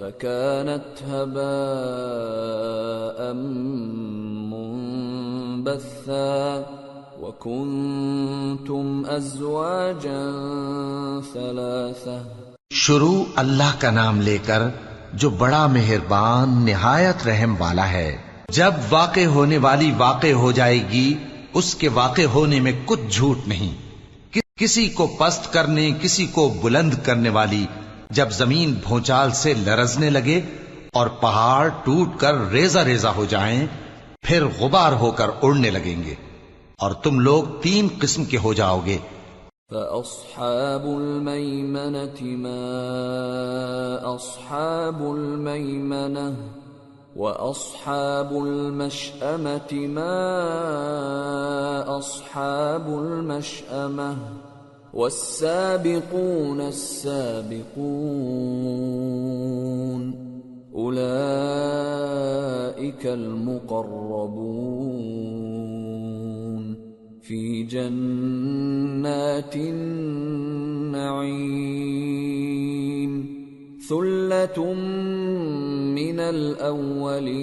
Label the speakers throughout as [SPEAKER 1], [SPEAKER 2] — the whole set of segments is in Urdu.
[SPEAKER 1] فكانت هباء منبثا وكنتم أزواجا ثلاثة.
[SPEAKER 2] شروع اللہ کا نام لے کر جو بڑا مہربان، نہایت رحم والا ہے۔ جب واقع ہونے والی واقع ہو جائے گی، اس کے واقع ہونے میں کچھ جھوٹ نہیں۔ کسی کو پست کرنے، کسی کو بلند کرنے والی جب زمین بھونچال سے لرزنے لگے اور پہاڑ ٹوٹ کر ریزہ ریزہ ہو جائیں، پھر غبار ہو کر اڑنے لگیں گے۔ اور تم لوگ تین قسم کے ہو جاؤ گے۔
[SPEAKER 1] فأصحاب الميمنة ما أصحاب الميمنة وأصحاب المشأمة ما أصحاب المشأمة والسابقون السابقون. أولئك المقربون. في جنات النعيم. ثلة من الأولين.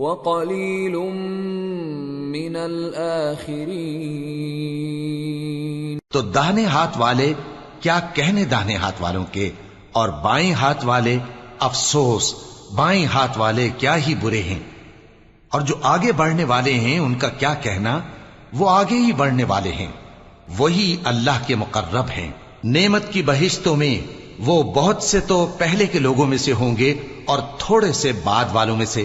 [SPEAKER 1] وقليل من الآخرين.
[SPEAKER 2] تو داہنے ہاتھ والے، کیا کہنے داہنے ہاتھ والوں کے؟ اور بائیں ہاتھ والے، افسوس، بائیں ہاتھ والے کیا ہی برے ہیں؟ اور جو آگے بڑھنے والے ہیں، ان کا کیا کہنا؟ وہ آگے ہی بڑھنے والے ہیں۔ وہی اللہ کے مقرب ہیں۔ نعمت کی بہشتوں میں وہ بہت سے تو پہلے کے لوگوں میں سے ہوں گے اور تھوڑے سے بعد والوں میں سے۔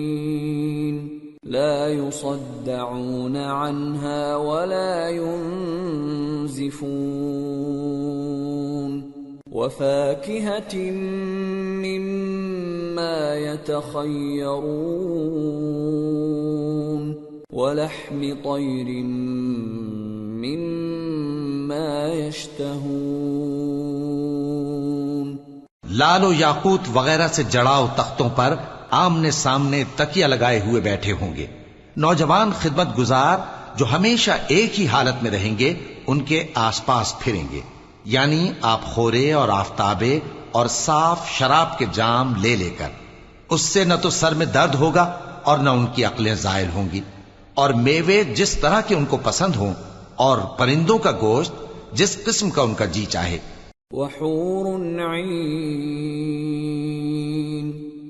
[SPEAKER 1] لا يصدعون عنها ولا ينزفون. وفاكهة مما يتخيرون. ولحم طير مما يشتهون.
[SPEAKER 2] لال و یاقوت وغیرہ سے جڑاؤ تختوں پر آمنے سامنے تکیا لگائے ہوئے بیٹھے ہوں گے۔ نوجوان خدمت گزار جو ہمیشہ ایک ہی حالت میں رہیں گے، ان کے آس پاس پھریں گے۔ یعنی آپ خورے اور آفتابے اور صاف شراب کے جام لے لے کر۔ اس سے نہ تو سر میں درد ہوگا اور نہ ان کی عقلیں زائل ہوں گی۔ اور میوے جس طرح کے ان کو پسند ہوں اور پرندوں کا گوشت جس قسم کا ان کا جی چاہے۔
[SPEAKER 1] وحور عين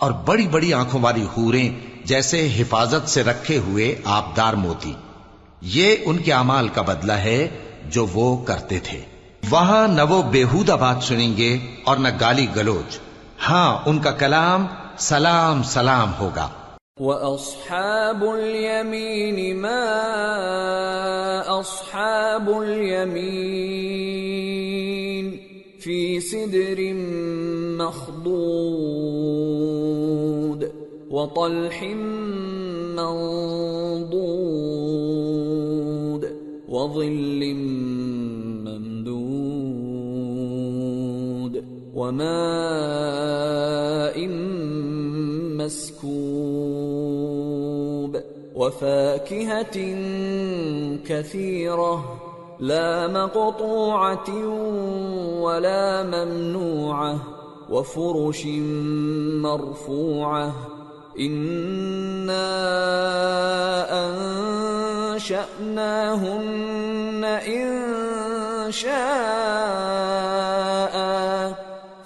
[SPEAKER 2] اور بڑی بڑی آنکھوں والی حوریں جیسے حفاظت سے رکھے ہوئے آبدار موتی۔ یہ ان کے اعمال کا بدلہ ہے جو وہ کرتے تھے۔ وہاں نہ وہ بےحودہ بات سنیں گے اور نہ گالی گلوچ۔ ہاں ان کا کلام سلام سلام ہوگا۔
[SPEAKER 1] وَأَصْحَابُ الْيَمِينِ مَا أَصْحَابُ الْيَمِينِ فِي سِدْرٍ مَخْضُودٍ وَطَلْحٍ مَنضُودٍ وَظِلٍّ مَمْدُودٍ وَمَاءٍ مسكوب وفاكهة كثيرة لا مقطوعة ولا ممنوعة وفرش مرفوعة إنا أنشأناهن إن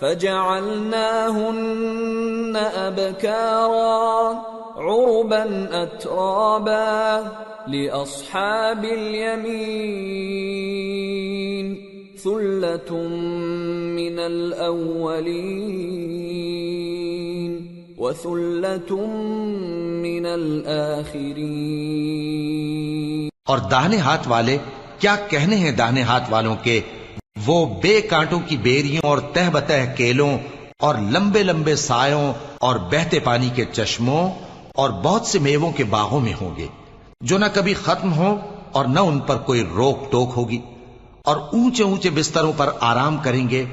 [SPEAKER 1] فجعلناهن أبكارا عربا أترابا لأصحاب اليمين ثلة من الأولين من الآخرين.
[SPEAKER 2] اور داہنے ہاتھ والے، کیا کہنے ہیں داہنے ہاتھ والوں کے؟ وہ بے کانٹوں کی بیریوں اور تہ بتہ کیلوں اور لمبے لمبے سایوں اور بہتے پانی کے چشموں اور بہت سے میووں کے باغوں میں ہوں گے، جو نہ کبھی ختم ہو اور نہ ان پر کوئی روک ٹوک ہوگی۔ اور اونچے اونچے بستروں پر آرام کریں گے۔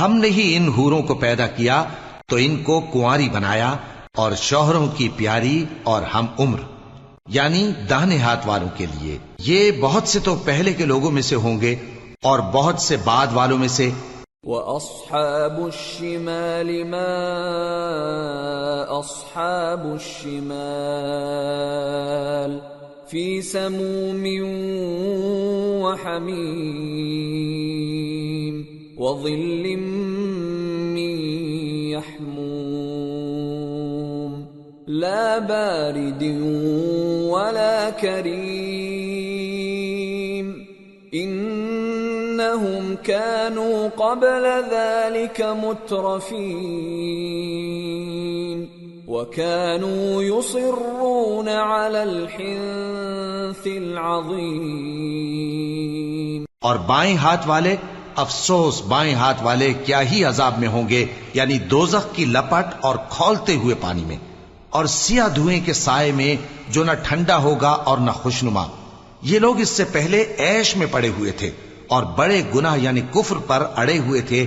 [SPEAKER 2] ہم نے ہی ان ہوروں کو پیدا کیا تو ان کو کنواری بنایا اور شوہروں کی پیاری اور ہم عمر یعنی داہنے ہاتھ والوں کے لیے۔ یہ بہت سے تو پہلے کے لوگوں میں سے ہوں گے اور بہت سے بعد والوں میں سے۔
[SPEAKER 1] وَأَصْحَابُ الشِّمَالِ مَا أَصْحَابُ الشِّمَالِ فِي سَمُومٍ وَحَمِيمٍ وَظِلٍّ يَحْمُومٍ. لَا بَارِدٍ وَلَا كَرِيمٍ. إِنَّهُمْ كَانُوا قَبْلَ ذَلِكَ مُتْرَفِينَ. وَكَانُوا يُصِرُّونَ عَلَى الْحِنثِ الْعَظِيمِ.
[SPEAKER 2] اور بائیں ہاتھ والے افسوس، بائیں ہاتھ والے کیا ہی عذاب میں ہوں گے؟ یعنی دوزخ کی لپٹ اور کھولتے ہوئے پانی میں۔ اور سیاہ دھوئیں کے سائے میں جو نہ ٹھنڈا ہوگا اور نہ خوشنما۔ یہ لوگ اس سے پہلے ایش میں پڑے ہوئے تھے اور بڑے گناہ یعنی کفر پر اڑے ہوئے تھے۔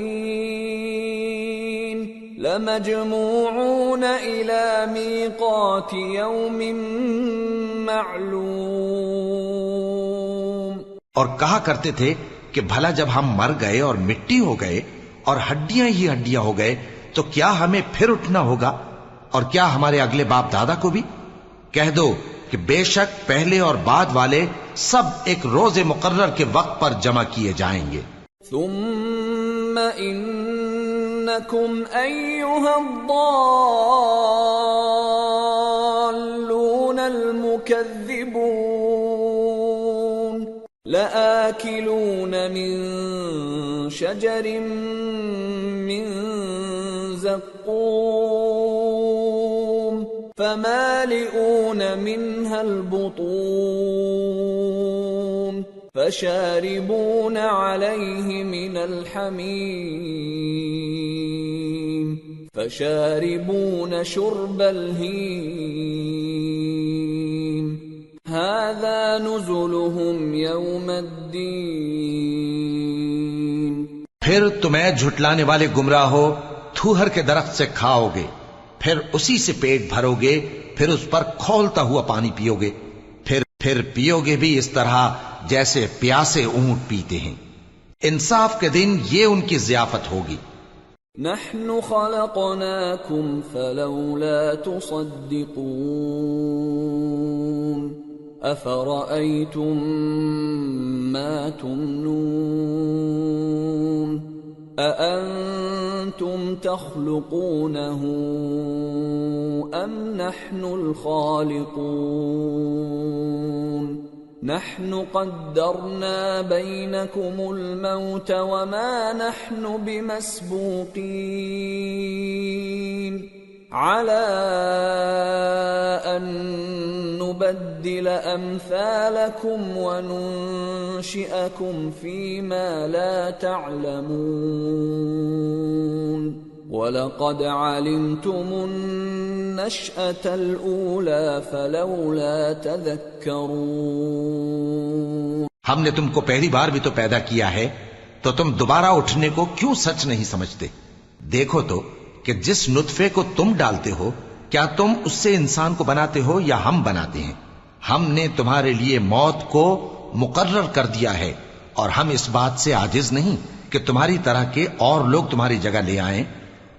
[SPEAKER 1] لَمَجْمُوعُونَ إِلَى مِيقَاتِ يَوْمٍ مَّعْلُومٍ.
[SPEAKER 2] اور کہا کرتے تھے کہ بھلا جب ہم مر گئے اور مٹی ہو گئے اور ہڈیاں ہی ہڈیاں ہو گئے تو کیا ہمیں پھر اٹھنا ہوگا؟ اور کیا ہمارے اگلے باپ دادا کو بھی؟ کہہ دو کہ بے شک پہلے اور بعد والے سب ایک روز مقرر کے وقت پر جمع کیے جائیں گے۔
[SPEAKER 1] ثم إنكم أيها الضالون المكذبون لآكلون من شجر من زقوم فمالئون منها البطون فشاربون عليه من الحميم. فشاربون شرب الهيم. هذا نزلهم يوم الدين.
[SPEAKER 2] پھر تمہیں جھٹلانے والے گمراہ ہو تھوہر کے درخت سے کھاؤ گے، پھر اسی سے پیٹ بھرو گے، پھر اس پر کھولتا ہوا پانی پیو گے۔ پھر پیو گے بھی اس طرح جیسے پیاسے اونٹ پیتے ہیں۔ انصاف کے دن یہ ان کی ضیافت ہوگی۔
[SPEAKER 1] نحن خلقناكم فلولا تصدقون۔ أفرأيتم ما تمنون۔ أأنتم تم تخلقونه ام نحن الخالقون نحن قدرنا بينكم الموت وما نحن بمسبوقين على نبدل أمثالكم وننشئكم فيما لا تعلمون. ولقد علمتم النشأة الأولى فلولا تذكرون.
[SPEAKER 2] ہم نے تم کو پہلی بار بھی تو پیدا کیا ہے، تو تم دوبارہ اٹھنے کو کیوں سچ نہیں سمجھتے؟ دیکھو تو کہ جس نطفے کو تم ڈالتے ہو کیا تم اس سے انسان کو بناتے ہو یا ہم بناتے ہیں؟ ہم نے تمہارے لیے موت کو مقرر کر دیا ہے اور ہم اس بات سے عاجز نہیں کہ تمہاری طرح کے اور لوگ تمہاری جگہ لے آئیں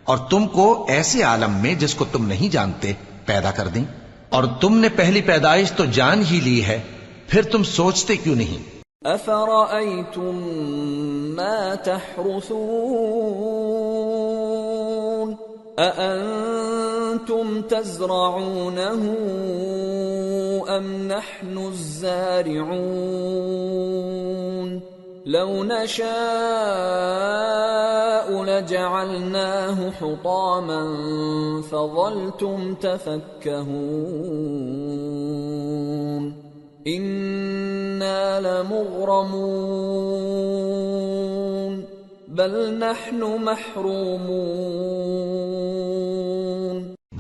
[SPEAKER 2] اور تم کو ایسے عالم میں جس کو تم نہیں جانتے پیدا کر دیں۔ اور تم نے پہلی پیدائش تو جان ہی لی ہے، پھر تم سوچتے کیوں نہیں؟
[SPEAKER 1] أفرأيتم ما تحرثون؟ أأنتم تزرعونه أم نحن الزارعون لو نشاء لجعلناه حطاما فظلتم تفكهون إنا لمغرمون بل نحن محرومون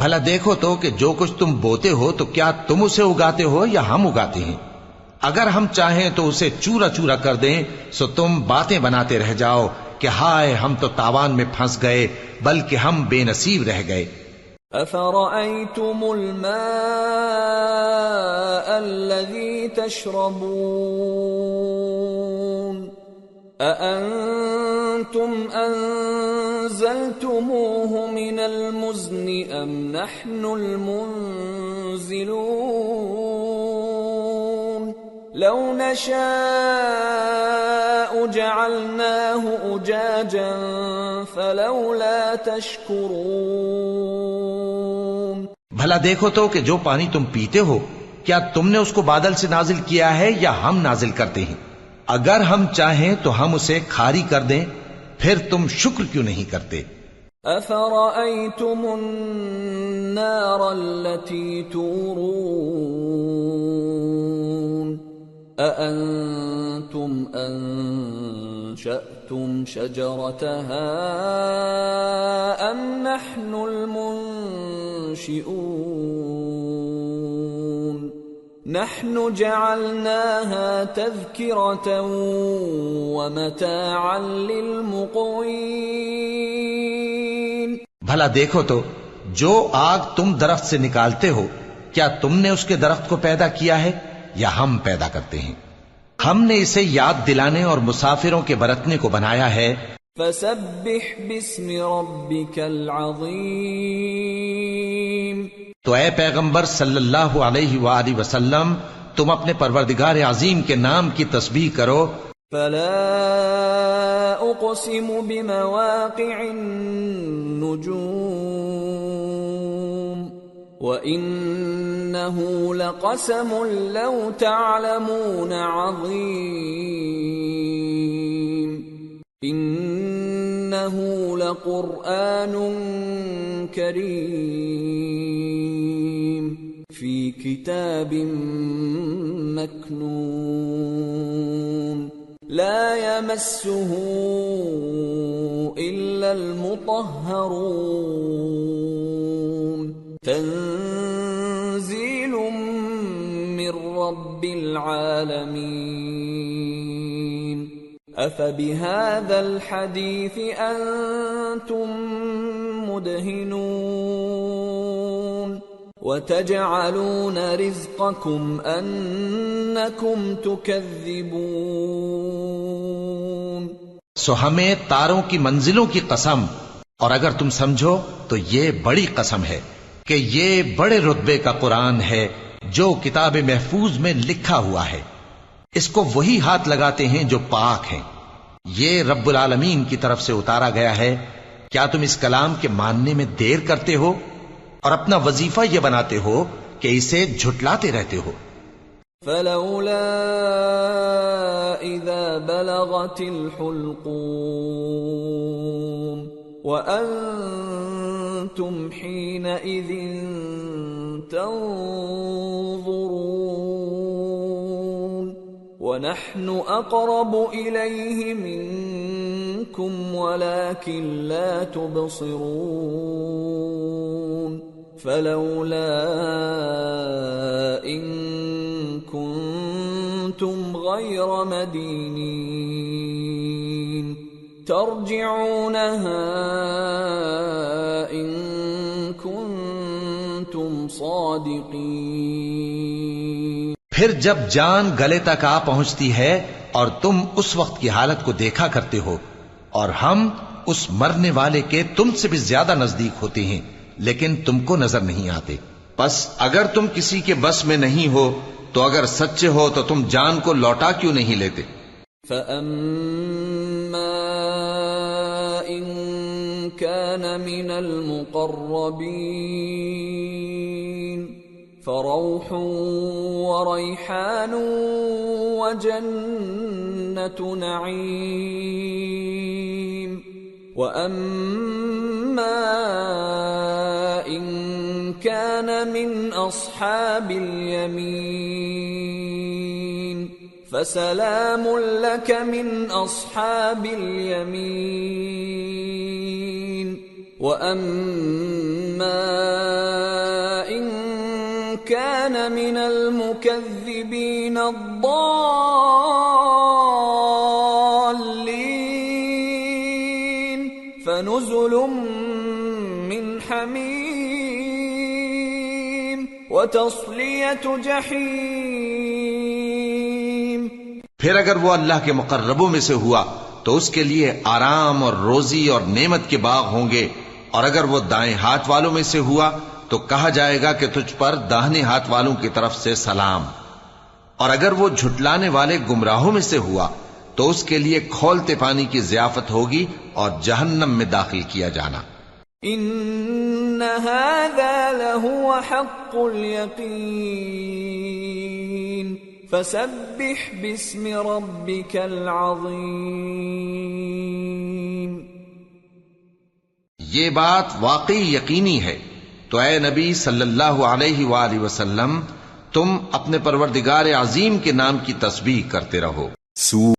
[SPEAKER 2] بھلا دیکھو تو کہ جو کچھ تم بوتے ہو تو کیا تم اسے اگاتے ہو یا ہم اگاتے ہیں؟ اگر ہم چاہیں تو اسے چورا چورا کر دیں، سو تم باتیں بناتے رہ جاؤ کہ ہائے، ہم تو تاوان میں پھنس گئے، بلکہ ہم بے نصیب رہ گئے۔
[SPEAKER 1] أفرأيتم الماء الذي تشربون؟ أأنتم أنزلتموه من المزن أم نحن المنزلون لو نشاء جعلناه أجاجا فلولا تشكرون
[SPEAKER 2] بھلا دیکھو تو کہ جو پانی تم پیتے ہو، کیا تم نے اس کو بادل سے نازل کیا ہے یا ہم نازل کرتے ہیں؟ اگر ہم چاہیں تو ہم اسے کھاری کر دیں، پھر تم شکر کیوں نہیں کرتے؟
[SPEAKER 1] أفرأيتم النار التي تورون؟ أأنتم أنشأتم شجرتها أم نحن المنشئون؟ نحن جعلناها تذكرة ومتاعا للمقوين.
[SPEAKER 2] بھلا دیکھو تو جو آگ تم درخت سے نکالتے ہو کیا تم نے اس کے درخت کو پیدا کیا ہے؟ یا ہم پیدا کرتے ہیں؟ ہم نے اسے یاد دلانے اور مسافروں کے برتنے کو بنایا ہے۔
[SPEAKER 1] فسبح باسم ربك العظيم
[SPEAKER 2] تو اے پیغمبر صلی اللہ علیہ وآلہ وسلم، تم اپنے پروردگار عظیم کے نام کی تسبیح کرو۔
[SPEAKER 1] فلا اقسم بمواقع النجوم وانه لقسم لو تعلمون عظيم انه لقران كريم۔ في كتاب مكنون لا يمسه الا المطهرون تنزيل من رب العالمين افبهذا الحديث انتم مدهنون وتجعلون رزقكم انكم تكذبون.
[SPEAKER 2] سو ہمیں تاروں کی منزلوں کی قسم، اور اگر تم سمجھو تو یہ بڑی قسم ہے کہ یہ بڑے رتبے کا قرآن ہے جو کتاب محفوظ میں لکھا ہوا ہے۔ اس کو وہی ہاتھ لگاتے ہیں جو پاک ہیں۔ یہ رب العالمین کی طرف سے اتارا گیا ہے۔ کیا تم اس کلام کے ماننے میں دیر کرتے ہو؟ اور اپنا وظیفہ یہ بناتے ہو کہ اسے جھٹلاتے رہتے ہو۔
[SPEAKER 1] فلولا اذا بلغت الحلقوم وأنتم حينئذ تنظرون ونحن أقرب إليه منكم ولكن لا تبصرون فلولا إن كنتم غير مدينين. ترجعونها إن كنتم صادقين.
[SPEAKER 2] پھر جب جان گلے تک آ پہنچتی ہے اور تم اس وقت کی حالت کو دیکھا کرتے ہو اور ہم اس مرنے والے کے تم سے بھی زیادہ نزدیک ہوتے ہیں۔ لیکن تم کو نظر نہیں آتے۔ بس اگر تم کسی کے بس میں نہیں ہو، تو اگر سچے ہو، تو تم جان کو لوٹا کیوں نہیں لیتے؟
[SPEAKER 1] فأما إن كان من المقربين فروح وريحان وجنة نعيم وأما إن كان من أصحاب اليمين فسلام لك من أصحاب اليمين وأما إن كان من المكذبين الضالين فنزل من حميم وتصلية جحيم.
[SPEAKER 2] پھر اگر وہ اللہ کے مقربوں میں سے ہوا تو اس کے لیے آرام اور روزی اور نعمت کے باغ ہوں گے، اور اگر وہ دائیں ہاتھ والوں میں سے ہوا تو کہا جائے گا کہ تجھ پر داہنے ہاتھ والوں کی طرف سے سلام۔ اور اگر وہ جھٹلانے والے گمراہوں میں سے ہوا تو اس کے لیے کھولتے پانی کی ضیافت ہوگی اور جہنم میں داخل کیا جانا۔
[SPEAKER 1] ان هذا لهو حق اليقين فسبح باسم ربك العظيم
[SPEAKER 2] یہ بات واقعی یقینی ہے۔ تو اے نبی صلی اللہ علیہ وآلہ وسلم تم اپنے پروردگار عظیم کے نام کی تسبیح کرتے رہو۔
[SPEAKER 3] سورة